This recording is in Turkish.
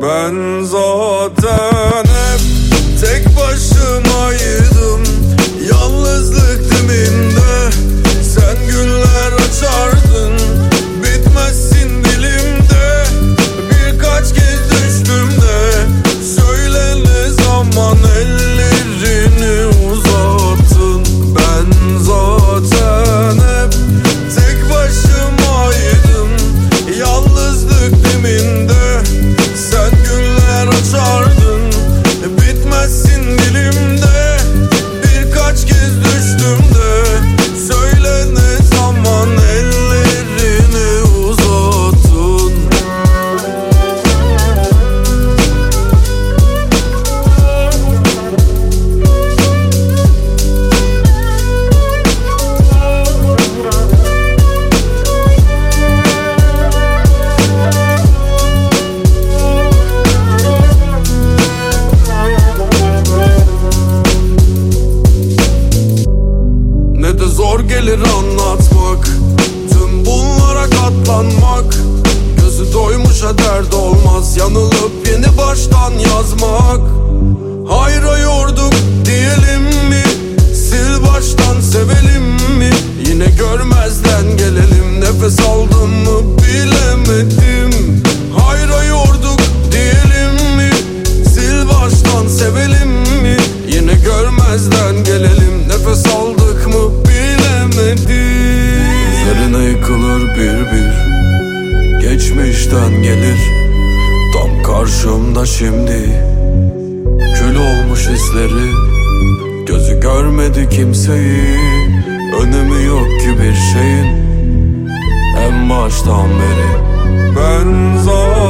Ben zaten zor gelir anlatmak Tüm bunlara katlanmak. Gözü doymuşa dert olmaz Yanılıp yeni baştan yazmak. Hayra yorduk diyelim mi? Sil baştan sevelim mi? Yine görmezden gelelim Nefes aldım karşımda şimdi Kül olmuş hisleri. Gözü görmedi kimseyi. Önemi yok ki bir şeyin. En baştan beri Ben zaten